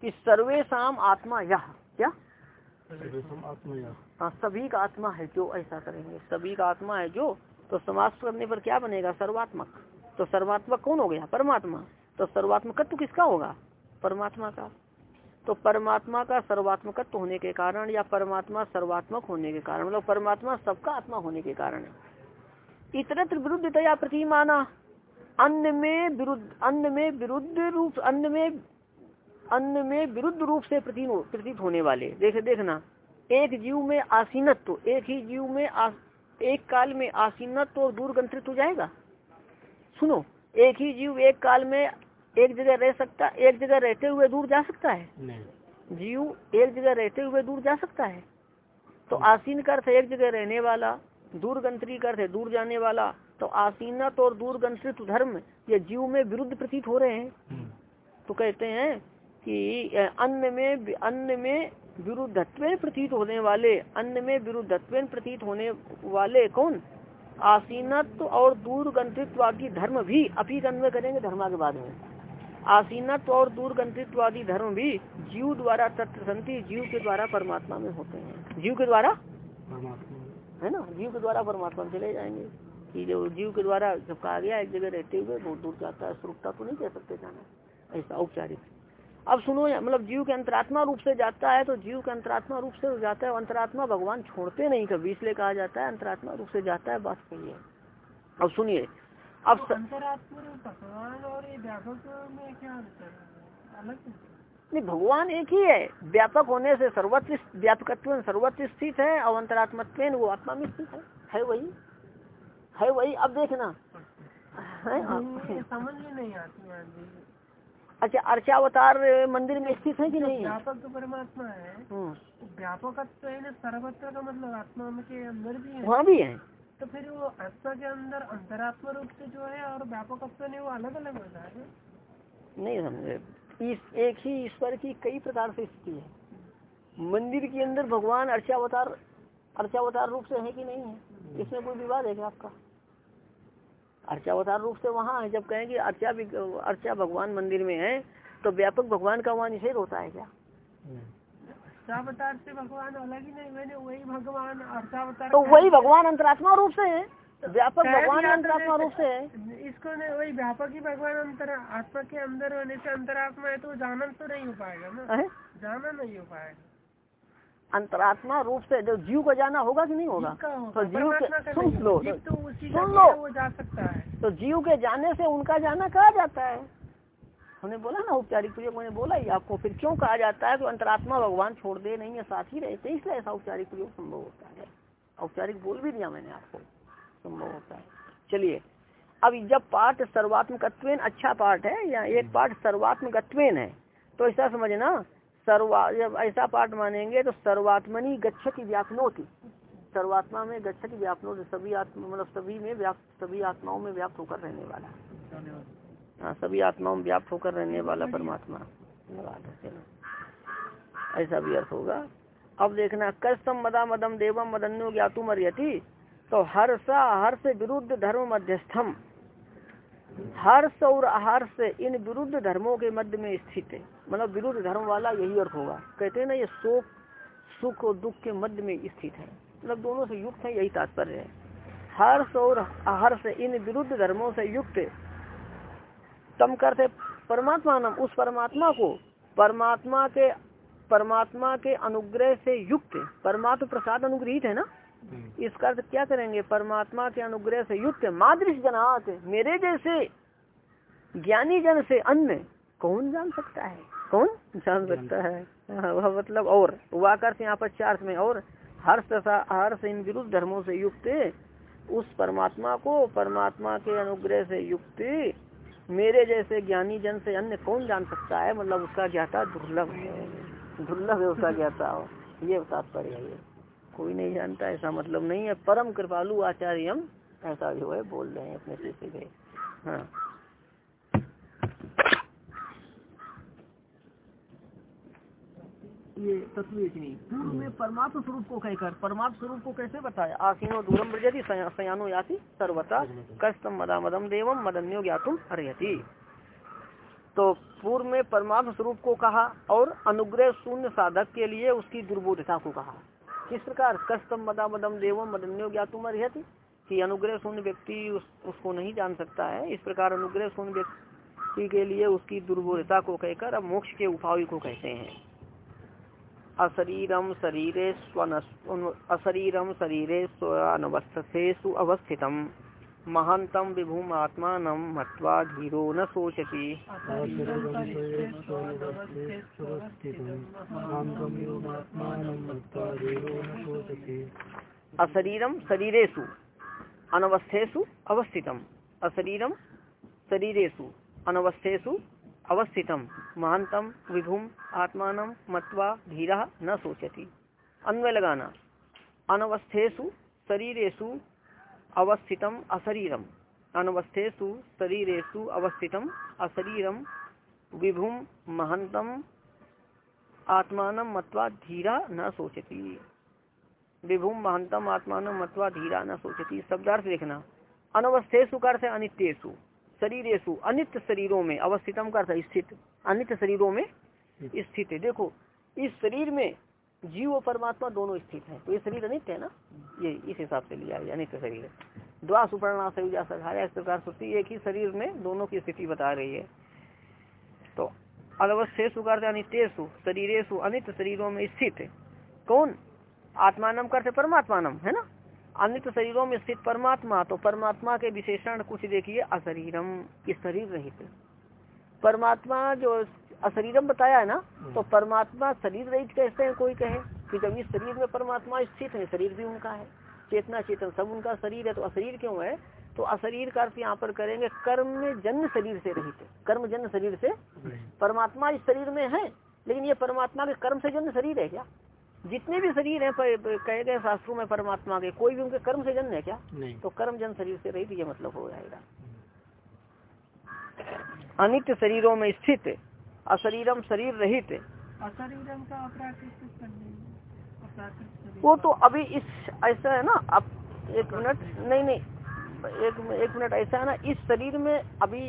कि सर्वेशम आत्मा यह क्या? सर्वेशम आत्मया हाँ सभी का आत्मा है जो ऐसा करेंगे। सभी का आत्मा है जो तो समाप्त करने पर क्या बनेगा? सर्वात्मक। तो सर्वात्मक कौन हो गया? परमात्मा। तो सर्वात्मकत्व किसका होगा? परमात्मा का। तो परमात्मा का सर्वात्मकत्व होने के कारण या परमात्मा सर्वात्मक होने के कारण? मतलब परमात्मा सबका आत्मा होने के कारण। इतरत्र विरुद्धतया प्रतिमाना। अन्य में विरुद्ध, अन्य में विरुद्ध रूप, अन्य में अन्य में विरुद्ध रूप से प्रतीत होने वाले। देखे, देखना। एक जीव में आसीनत्व एक ही जीव में आ, एक काल में आसीनत्व और दूर गंत्रित हो जाएगा? सुनो एक ही जीव एक काल में एक जगह रह सकता एक जगह रहते हुए दूर जा सकता है? नहीं। जीव एक जगह रहते हुए दूर जा सकता है? तो आसीन का अर्थ एक जगह रहने वाला दूर गंत्री का अर्थ है दूर जाने वाला। तो आसीनत और दूर गंत्रित धर्म ये जीव में विरुद्ध प्रतीत हो रहे हैं। हम्म, तो कहते हैं कि अन्न में अन्न में विरुद्धत्व प्रतीत होने वाले अन्न में विरुद्धत्व प्रतीत होने वाले कौन? आसीनत्व और दूर गंतृत्वादी धर्म भी अपी अन्वय करेंगे धर्मा के बाद में। आसीनत्व और दूर गंतृत्वादी धर्म भी जीव द्वारा तत्व संति जीव के द्वारा परमात्मा में होते हैं। जीव के द्वारा? है ना? जीव के द्वारा परमात्मा में चले जाएँगे। कि जो जीव के द्वारा जब कहा गया एक जगह रहते हुए बहुत दूर जाता है स्वरूपता तो नहीं कह सकते जाना। ऐसा औपचारिक अब सुनो मतलब जीव के अंतरात्मा रूप से जाता है तो जीव के अंतरात्मा रूप से जाता है अंतरात्मा भगवान छोड़ते नहीं कभी इसलिए कहा जाता है अंतरात्मा रूप से जाता है बात सही है अब सुनिए। अब तो स... अंतरात्मा और भगवान और ये व्यापक में क्या अंतर है? अलग है? नहीं भगवान एक ही है। व्यापक होने से सर्वत्र व्यापकत्व सर्वत्र स्थित है और अंतरात्मत्व वो आत्मा में स्थित है। है वही। है वही। अब देखना। है समझ में नहीं आती है अच्छा अर्चावतार मंदिर में स्थित है कि नहीं? व्यापक तो परमात्मा है हम्म, तो है ना सर्वत्र का मतलब आत्मा के अंदर भी है। वहाँ भी है। तो फिर वो आत्मा के अंदर अंतरात्मा रूप से जो है और व्यापकत्व नहीं वो अलग अलग होता है नहीं समझे। इस एक ही ईश्वर की कई प्रकार से स्थिति है। मंदिर के अंदर भगवान अर्चावतार अर्चावतार रूप से है कि नहीं है? इसमें कोई विवाद है क्या आपका? अर्चावतार रूप से वहाँ है। जब कहेंगे अर्चा भी अर्चा भगवान मंदिर में है तो व्यापक भगवान का वहाँ निषेध होता है क्या? अर्चावतार से भगवान अलग ही नहीं मैंने वही भगवान अर्चावतार तो वही भगवान अंतरात्मा रूप से है। व्यापक भगवान अंतरात्मा तो रूप से है। इसको वही व्यापक ही भगवान अंतर आत्मा के अंदर होने से अंतरात्मा है तो जानन तो नहीं हो पाएगा ना। है? जाना नहीं हो पाएगा। अंतरात्मा रूप से जो जीव को जाना होगा कि नहीं होगा? तो जीव के सुन लो तो उसी का सुन लो। जा सकता तो जीव के जाने से उनका जाना कहा जाता है? हमने बोला ना औपचारिक प्रयोग मैंने बोला ही आपको फिर क्यों कहा जाता है तो अंतरात्मा भगवान छोड़ दे नहीं है साथ ही रहते इसलिए ऐसा औपचारिक प्रयोग संभव होता है। औपचारिक बोल भी दिया मैंने आपको संभव होता है। चलिए अब जब पाठ सर्वात्मकत्वेन अच्छा पाठ है या एक पाठ सर्वात्मकत्वेन है तो ऐसा समझना सर्वा, जब ऐसा पाठ मानेंगे तो सर्वात्मनि गच्छति व्यापनोति। सर्वात्मा में गच्छति व्यापनोति, सभी आत्मा मतलब सभी में व्याप्त, सभी आत्माओं में व्याप्त होकर रहने वाला। हाँ सभी आत्माओं में व्याप्त होकर रहने वाला परमात्मा। धन्यवाद ऐसा भी अर्थ होगा। अब देखना कस्तम मदा मदम देवम मदन्यो ज्ञातुम अर्यति तो हर्ष हर्ष विरुद्ध धर्म मध्यस्थम। हर्ष और अहर्ष इन विरुद्ध धर्मों के मध्य में स्थित है। मतलब विरुद्ध धर्म वाला यही अर्थ होगा। कहते हैं ना, ये शोक, सुख और दुख के मध्य में स्थित है। मतलब दोनों से युक्त है, यही तात्पर्य है। हर्ष और हर्ष इन विरुद्ध धर्मों से युक्त तम करते परमात्मा नाम, उस परमात्मा को, परमात्मा के परमात्मा के अनुग्रह से युक्त परमात्मा प्रसाद अनुग्रहित है ना? इसका अर्थ क्या करेंगे? परमात्मा के अनुग्रह से युक्त मादृश जनात मेरे जैसे ज्ञानी जन से अन्य कौन जान सकता है? कौन जान सकता है? हाँ, वह मतलब और वाकर यहाँ पर चार्थ में और हर्ष तथा हर्ष इन विरुद्ध धर्मों से युक्त उस परमात्मा को परमात्मा के अनुग्रह से युक्त मेरे जैसे ज्ञानी जन से अन्य कौन जान सकता है? मतलब उसका ज्ञाता दुर्लभ है। दुर्लभ है उसका ज्ञाता। हो ये तात्पर्य है। ये कोई नहीं जानता ऐसा मतलब नहीं है। परम कृपालु आचार्य हम ऐसा जो है बोल रहे हैं अपने शिष्य के हाँ। ये तत्व पूर्व में परमात्म स्वरूप को कहकर परमात्म स्वरूप को कैसे बताया? आसीनो दूरम ब्रजति सयानो याति सर्वता कष्टम मदा मदम देवम मदन्यो ज्ञातुम अर्यति तो पूर्व में परमात्म स्वरूप को कहा और अनुग्रह शून्य साधक के लिए उसकी दुर्बोधता को कहा। किस प्रकार? कस्तम मदा मदम देवम मदन्यो ज्ञातुम अर्यति कि अनुग्रह शून्य व्यक्ति उस, उसको नहीं जान सकता है। इस प्रकार अनुग्रह शून्य व्यक्ति के लिए उसकी दुर्बोधता को कहकर अब मोक्ष के उपाय को कहते हैं। अशरीरम शरीर स्वन अशरीरम शरीरे से अवस्थितम। महांतम विभूम आत्मा मत्वा धीरो न सोचती अशरीरम शरीरेशु अनवस्थेषु अवस्थितम अशरीरम शरीरेशु अनवस्थेषु अवस्थितम महानतम विभुम आत्मान मत्वा धीरा न सोचती अन्वय लगाना अनवस्थेषु शरीरेशु अवस्थितम अशरीरम। अनवस्थेषु शरीरेशु अवस्थितम अशरीरम विभुम महंतम आत्मान मत्वा धीरा न सोचती विभुम महंतम आत्मान मत्वा धीरा न सोचती शब्दार्थ देखना। अनवस्थेशु का अर्थ अनित्येशु शरीरेशु अनित्य शरीरों में अवस्थितम कर स्थित। अनित्य शरीरों में स्थित। देखो इस शरीर में जीव और परमात्मा दोनों स्थित है। तो ये शरीर अनित्य है ना? ये इस हिसाब से लिया अनित्य शरीर द्वा सुपर्णा सयुजा सघाया इस प्रकार सुस्ती एक ही शरीर में दोनों की स्थिति बता रही है। तो अनवस्थेशु का अर्थ शरीरेशु अनित्य शरीरों में स्थित कौन? आत्मानम करते परमात्मानम, है ना? अनित शरीरों में स्थित परमात्मा तो परमात्मा के विशेषण कुछ देखिए अशरीरम इस शरीर रहित। परमात्मा जो अशरीरम बताया है ना तो परमात्मा शरीर रहित कैसे है कोई कहे? कि जब इस शरीर में परमात्मा स्थित है शरीर भी उनका है चेतना चेतन सब उनका शरीर है तो अशरीर क्यों है? तो अशरीर का अर्थ यहाँ पर करेंगे कर्म जन्म शरीर से रहित कर्म जन्म शरीर से परमात्मा इस शरीर में है लेकिन ये परमात्मा के कर्म से जन्म शरीर है क्या? जितने भी शरीर हैं कहे गए शास्त्रों में परमात्मा के कोई भी उनके कर्म से जन्म है क्या? नहीं। तो कर्म जन शरीर से रहित ये मतलब हो जाएगा। अनित्य शरीरों में स्थित अशरीरम शरीर रहित। अशरीरम का। वो तो अभी इस ऐसा है ना अब एक मिनट नहीं नहीं एक एक मिनट ऐसा है ना इस शरीर में अभी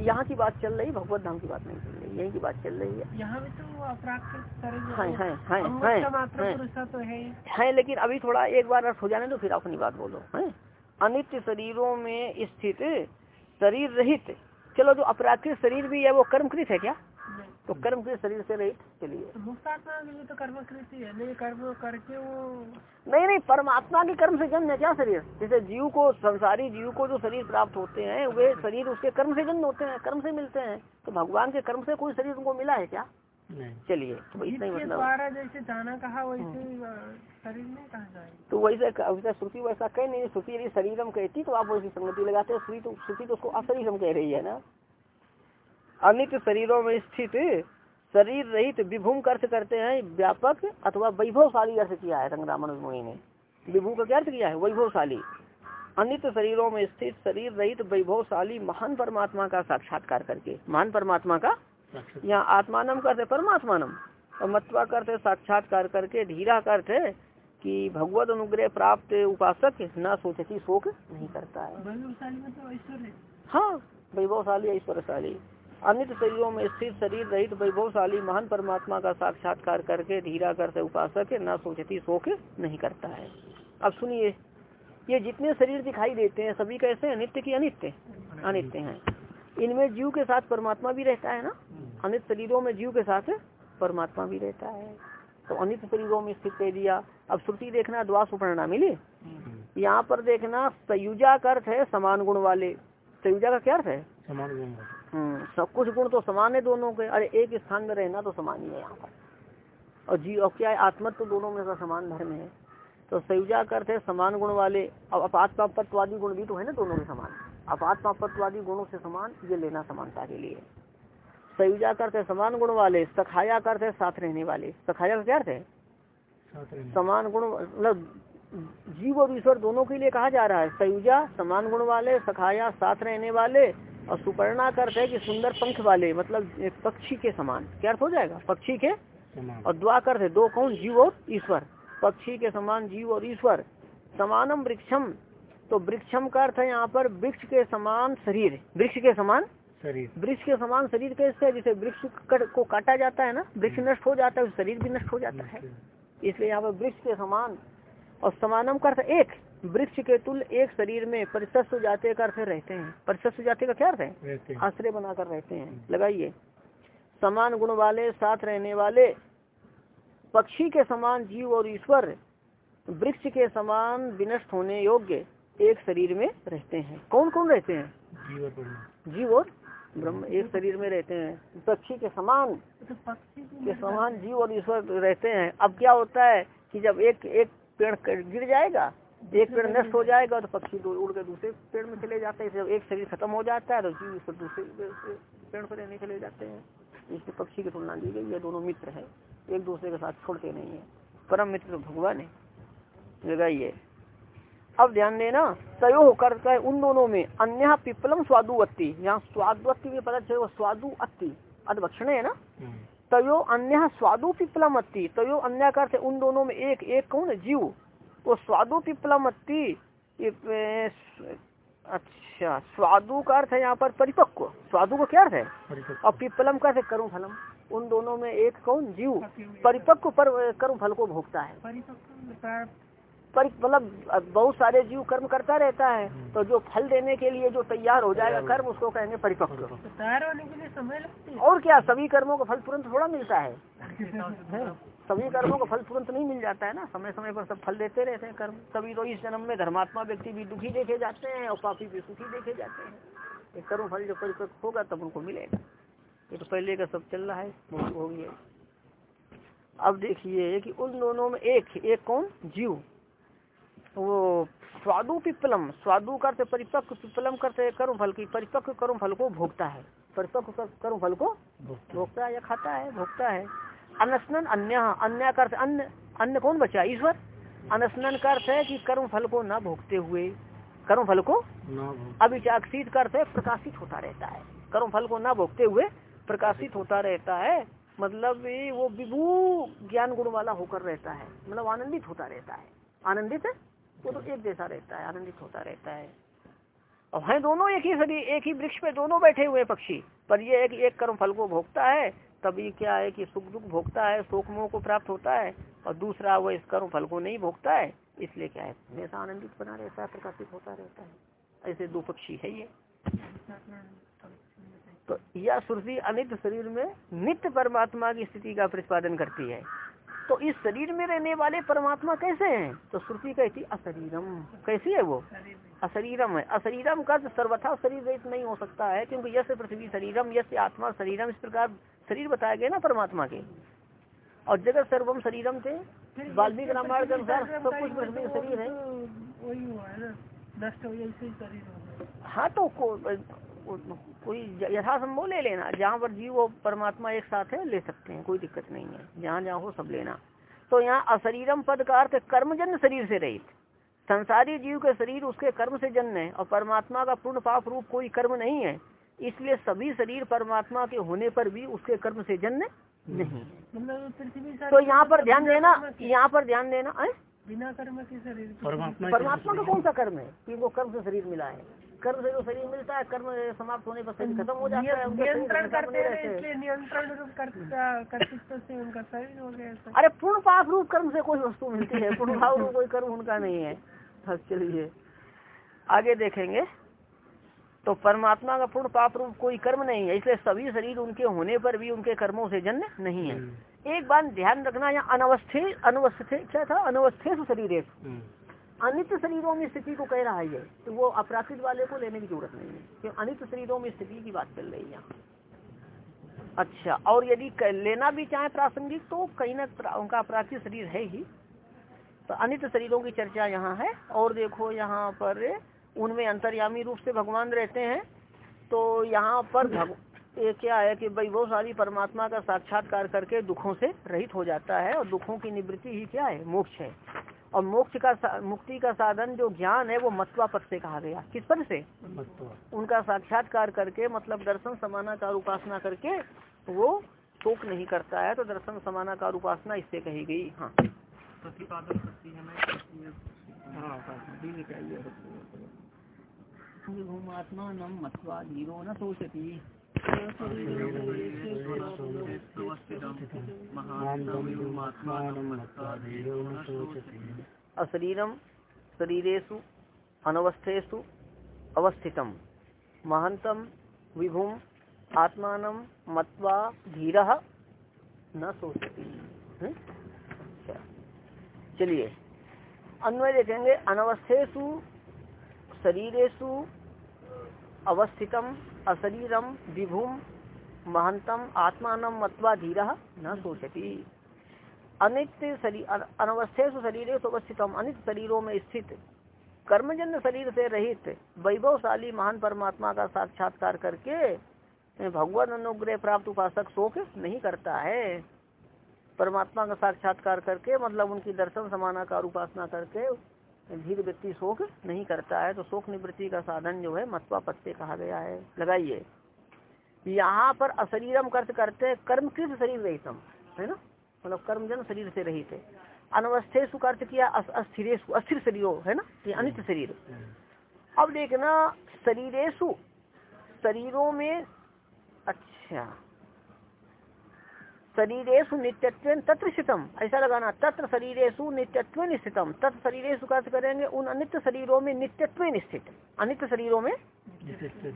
यहाँ की बात चल रही भगवत धाम की बात नहीं चल रही यही की बात चल रही है। यहाँ भी तो अप्राकृत हाँ हाँ। हाँ हाँ हाँ तो है है। लेकिन अभी थोड़ा एक बार अर्थ हो जाने तो फिर अपनी बात बोलो है। अनित्य शरीरों में स्थित शरीर रहित। चलो जो अपराकृत शरीर भी है वो कर्मकृत है क्या? तो कर्मकृत शरीर से रहित चलिए मुक्तात्मा के लिए तो कर्मकृति है नहीं कर्म करके वो नहीं नहीं परमात्मा के कर्म से जन्म है क्या शरीर? जैसे जीव को संसारी जीव को जो शरीर प्राप्त होते हैं वे शरीर उसके कर्म से जन्म होते हैं कर्म से मिलते हैं। तो भगवान के कर्म से कोई शरीर उनको मिला है क्या? नहीं। चलिए तो इतना ही मतलब। जैसे जाना कहा वैसे शरीर में कहा जाएगा तो वैसे वैसे श्रुति वैसा कह नहीं श्रुति यदि शरीरम कहती तो आप वैसी संगति लगाते हैं श्रुति तो श्रुति तो उसको अशरीरम कह रही है ना? अनित शरीरों में स्थित शरीर रहित विभूम अर्थ करते हैं व्यापक अथवा वैभवशाली अर्थ किया है संग्रामन मुनि ने। विभू का क्या अर्थ किया है? वैभवशाली। अनित शरीरों में स्थित शरीर रहित वैभवशाली महान परमात्मा का साक्षात्कार करके। महान परमात्मा का? यहाँ आत्मानम करते परमात्मानम। और मत्वा करते साक्षात्कार करके धीरा करते कि भगवत अनुग्रह प्राप्त उपासक न सोचती शोक नहीं करता है। वैभवशाली में ऐश्वर्य। हाँ वैभवशाली ऐश्वर्यशाली। अनित शरीरों में स्थित शरीर रहित वैभवशाली महान परमात्मा का साक्षात्कार करके धीरा कर से उपासक न सोचती, शोक नहीं करता है। अब सुनिए, ये जितने शरीर दिखाई देते हैं, सभी कैसे हैं? नित्य की अनित्य अनित्य हैं। इनमें जीव के साथ परमात्मा भी रहता है ना? अनित शरीरों में जीव के साथ परमात्मा भी रहता है। तो अनित शरीरों में स्थित दिया, अब श्रुति देखना द्वास उपरणा मिले। यहाँ पर देखना संयुजा का अर्थ है, समान गुण वाले। संयुजा का क्या अर्थ है? समान गुण सब कुछ गुण तो समान है दोनों के। अरे एक स्थान में रहना तो समान ही है यहाँ पर। और जी और क्या है आत्मत तो दोनों में का समान धर्म है। तो सयुजा का अर्थ समान गुण वाले। अब अपात पापत्वादी गुण भी तो है ना दोनों के समान। अपात पापत्वादी गुणों से समान ये लेना समानता के लिए। सयुजा का अर्थ समान गुण वाले सखाया का अर्थ साथ रहने वाले। सखाया का क्या अर्थ है? समान गुण मतलब जीव और ईश्वर दोनों के लिए कहा जा रहा है। सयुजा समान गुण वाले सखाया साथ रहने वाले और सुपर्णा का अर्थ है कि सुंदर पंख वाले मतलब एक पक्षी के समान। क्या अर्थ हो जाएगा? पक्षी के? और द्वाकर थे दो कौन? जीव और ईश्वर। पक्षी के समान जीव और ईश्वर। समानम वृक्षम। तो वृक्षम का अर्थ है यहाँ पर वृक्ष के समान शरीर। वृक्ष के समान? शरीर। वृक्ष के समान शरीर कैसे जैसे वृक्ष को काटा जाता है ना वृक्ष नष्ट हो जाता है शरीर भी नष्ट हो जाता है। इसलिए यहाँ पर वृक्ष के समान और समानम का अर्थ एक वृक्ष के तुल एक शरीर में परिशस्व जाते का अर्थ रहते हैं। परिशस्व जाते का क्या अर्थ है? आश्रय बनाकर रहते हैं। लगाइए। समान गुण वाले साथ रहने वाले पक्षी के समान जीव और ईश्वर वृक्ष के समान विनष्ट होने योग्य एक शरीर में रहते हैं। कौन कौन रहते हैं? जीव और ब्रह्म। जीव और ब्रह्म एक शरीर में रहते हैं। पक्षी के समान तो पक्षी के समान जीव और ईश्वर रहते हैं। अब क्या होता है कि जब एक एक पेड़ गिर जाएगा एक पेड़ नष्ट हो जाएगा। तो पक्षी दो उड़ के दूसरे पेड़ में चले जाते हैं जब एक शरीर खत्म हो जाता है तो जीव ईश्वर दूसरे पेड़ पर रहने चले जाते हैं। इसलिए पक्षी की तुलना दी गई ये दोनों मित्र है एक दूसरे के साथ छोड़ते नहीं है। परम मित्र तो भगवान है। लगाइए अब ध्यान देना तयो करता है उन दोनों में अन्य पिपलम स्वादुवत्ति। यहाँ स्वादुवत्ति भी पता चले स्वादु अत्ति अदभक्षण है ना? हम्म, तयो अन्य स्वादु पिपलमत्ति तयो अन्य अर्थ उन दोनों में एक एक कौन? है जीव। वो स्वादु पिपला मत्ती अच्छा स्वादु का अर्थ है यहाँ पर परिपक्व। स्वादु का क्या अर्थ है? और पिपलम का अर्थ कर्म फलम? उन दोनों में एक कौन? जीव। परिपक्व पर कर्म फल को भोगता है। पर मतलब बहुत सारे जीव कर्म करता रहता है। तो जो फल देने के लिए जो तैयार हो जाएगा कर्म उसको कहेंगे परिपक्व। तैयार होने के लिए समय लगती है। और क्या सभी कर्मों का फल तुरंत थोड़ा मिलता है? सभी कर्मों का फल तुरंत नहीं मिल जाता है ना। समय समय पर सब फल देते रहते हैं कर्म। तभी तो इस जन्म में धर्मात्मा व्यक्ति भी दुखी देखे जाते हैं और पापी भी सुखी देखे जाते हैं। कर्म फल जो परिपक्व होगा तब उनको मिलेगा। ये तो पहले का सब चल रहा है हो गया। अब देखिए कि उन दोनों में एक एक कौन? जीव। वो स्वादु पिपलम स्वादु करते परिपक्व पिपलम करते कर्म फल की परिपक्व कर्म फल को भोगता है। परिपक्व कर- कर्म फल को भोगता है। या खाता है भोगता है। अनस्नन अन्य अन्य का अर्थ अन्य अन्य कौन बचा? ईश्वर। अनस्नन का अर्थ है कि कर्म फल को न भोगते हुए कर्म फल को अभिचाक्षित का अर्थ है प्रकाशित होता रहता है। कर्म फल को न भोगते हुए प्रकाशित होता रहता है। मतलब वो विभू ज्ञान गुण वाला होकर रहता है। मतलब आनंदित होता रहता है। आनंदित है वो तो एक जैसा रहता है, आनंदित होता रहता है। और हैं दोनों एक ही शरीर एक ही वृक्ष पे दोनों बैठे हुए पक्षी, पर ये है कि एक कर्म फल को भोगता है तभी क्या है कि सुख दुख भोगता है, शोक मोह को प्राप्त होता है, और दूसरा वो इस कर्म फल को नहीं भोगता है, इसलिए क्या है, हमेशा आनंदित बना रहता है, प्रकाशित होता रहता है। ऐसे दो पक्षी है ये। तो यह श्रुति अनित शरीर में नित्य परमात्मा की स्थिति का प्रतिपादन करती है। तो इस शरीर में रहने वाले परमात्मा कैसे हैं? तो श्रुति कहती अशरीरम। कैसी है वो? अशरीरम है। अशरीरम का सर्वथा शरीर रहित नहीं हो सकता है क्योंकि यश पृथ्वी शरीरम यश आत्मा शरीरम इस प्रकार शरीर बताया गया ना परमात्मा के। और जगत सर्वम शरीरम थे वाल्मीकि रामायण के अनुसार सब कुछ पृथ्वी शरीर है। है तो कोई यथासंभव ले लेना। जहाँ पर जीव और परमात्मा एक साथ है ले सकते हैं कोई दिक्कत नहीं है। जहाँ जहाँ हो सब लेना। तो यहाँ अशरीरम पद का अर्थ कर्मजन्य शरीर से रहित। संसारी जीव के शरीर उसके कर्म से जन्म है और परमात्मा का पूर्ण पाप रूप कोई कर्म नहीं है। इसलिए सभी शरीर परमात्मा के होने पर भी उसके कर्म से जन्म नहीं है। मतलब तो यहाँ पर ध्यान देना यहाँ पर ध्यान देना है? बिना कर्म के शरीर परमात्मा का कौन सा कर्म है? कि वो कर्म से शरीर मिला है। कर्म से जो शरीर मिलता है कर्म समाप्त होने पर शरीर खत्म हो जाता है उनके शरीर नियंत्रण करते हैं। इसलिए नियंत्रण कर्तृत्व से उनका शरीर हो गया अरे पूर्ण पाप रूप कर्म से कोई वस्तु मिलती है पूर्ण भाव रूप कोई कर्म उनका नहीं है। बस चलिए आगे देखेंगे। तो परमात्मा का पूर्ण पाप रूप कोई कर्म नहीं है इसलिए सभी शरीर उनके होने पर भी उनके कर्मों से जन्म नहीं है। हम्म, एक बात ध्यान रखना यहाँ अनवस्थे अनवस्थे क्या था? अनवस्थे शरीर एक। हम्म, अनित्य शरीरों में स्थिति को कह रहा है ये तो वो अपराकृत वाले को लेने की ज़रूरत नहीं है क्योंकि अनित्य शरीरों में स्थिति की बात चल रही है यहाँ। अच्छा और यदि लेना भी चाहे प्रासंगिक तो कहीं ना उनका अपराकृत शरीर है ही। तो अनित शरीरों की चर्चा यहाँ है, और देखो यहाँ पर उनमें अंतर्यामी रूप से भगवान रहते हैं तो यहाँ पर भग ये क्या है कि भाई, वो सारी परमात्मा का साक्षात्कार करके दुखों से रहित हो जाता है, और दुखों की निवृत्ति ही क्या है? मोक्ष है। और मोक्ष का मुक्ति का साधन जो ज्ञान है वो मत्वा पद से कहा गया। किस पद से? मत्वा। उनका साक्षात्कार करके मतलब दर्शन समानाकार उपासना करके वो शोक नहीं करता है तो दर्शन समानाकार उपासना इससे कही गई। हाँ। प्रतिपादन अशरीरम शरीरेशु अनवस्थेषु अवस्थितम महंतम विभुम आत्मान मत्वा धीर न सोचती। चलिए। अन्वय देखेंगे, अनवस्थेषु शरीरेशु अवस्थितम अशरीरम विभुम महंतम आत्मान मत्वा धीर न सोचती अनित्य शरीर अनवस्थेषु शरीरेशु अवस्थितम अनित्य शरीरों में स्थित, कर्मजन्य शरीर से रहित, वैभवशाली महान परमात्मा का साक्षात्कार करके भगवान अनुग्रह प्राप्त उपासक शोक नहीं करता है। परमात्मा का साक्षात्कार करके मतलब उनकी दर्शन समाना समानाकार उपासना करके धीर व्यक्ति शोक नहीं करता है तो शोक निवृत्ति का साधन जो है मत्वा पत्ते कहा गया है। लगाइए। यहाँ पर अशरीरम कर्त करते कर्मकृत शरीर रहितम? है ना? मतलब कर्मजन शरीर से रहित है। अनवस्थेशु का अर्थ किया अस्थिरेशु अस्थिर शरीरों, है ना? ये अनित शरीर। अब देखना शरीरेशु शरीरों में अच्छा। शरीरेशु नित्यत्व तत्र स्थितम। ऐसा लगाना तत्र शरीरेशु नित्यत्व स्थितम। तत्र शरीरेशु का करेंगे उन अनित्य शरीरों में नित्यत्व स्थित। अनित्य शरीरों में? ये कैसे?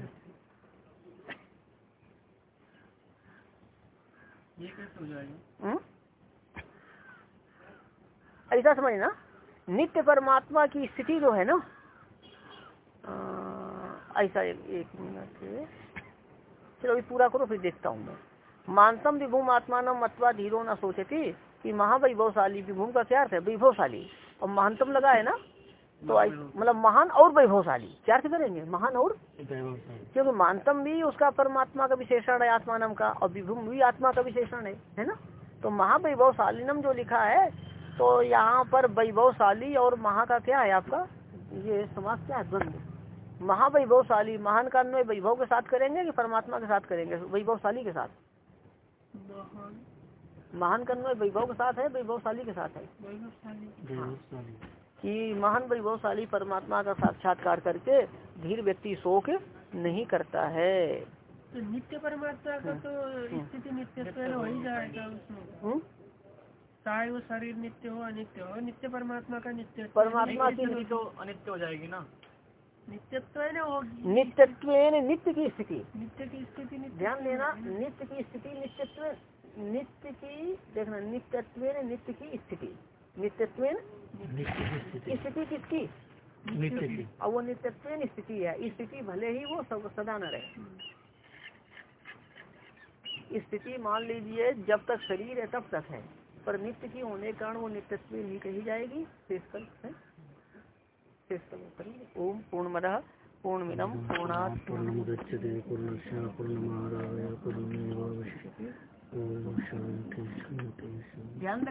ऐसा समझना नित्य परमात्मा की स्थिति जो है ना ऐसा एक, एक मिनट। चलो अभी पूरा करो फिर देखता हूँ मैं। मानतम विभूम आत्मान मत्वा धीरो न सोचती कि महावैभवशाली विभूम का क्या अर्थ है? वैभवशाली। और महानतम लगा है ना? तो मतलब महान और वैभवशाली। क्या अर्थ करेंगे? महान और? क्योंकि मानतम भी उसका परमात्मा का विशेषण है आत्मानम का और विभूम भी आत्मा का विशेषण है। है ना? तो महावैभवशालीनम जो लिखा है तो यहाँ पर वैभवशाली और महा का क्या है आपका? ये समाज क्या है? द्वंद महावैभवशाली महान का अन्वय वैभव के साथ करेंगे कि परमात्मा के साथ करेंगे? वैभवशाली के साथ। महान। का अन्वय वैभव के साथ है वैभवशाली के साथ है। कि महान वैभवशाली परमात्मा का साक्षात्कार करके धीर व्यक्ति शोक नहीं करता है। तो नित्य परमात्मा का तो स्थिति नित्य हो ही जाएगा उसमें। हम्म? चाहे वो शरीर नित्य हो अनित्य हो नित्य परमात्मा का नित्य। परमात्मा की तो अनित्य हो जाएगी ना। नित्यत्व है ना नित्य की स्थिति। नित्य की स्थिति ध्यान देना नित्य की स्थिति नित्यत्व नित्य की देखना नित्यत्व नित्य की स्थिति। नित्यत्व स्थिति। किसकी? नित्य की। और वो नित्यत्व स्थिति है। स्थिति भले ही वो सब सदा न रहे। स्थिति मान लीजिए जब तक शरीर है तब तक है। पर नित्य की होने के कारण वो नित्यत्व ही कही जाएगी। शेष कल है शेष कल करेंगे ओम पूर्णमद पूर्णमिदम पूर्णात् पूर्णमुदच्यते पूर्णस्य पूर्णमादाय पूर्णमेवावशिष्यते। ओम शांति शांति ध्यान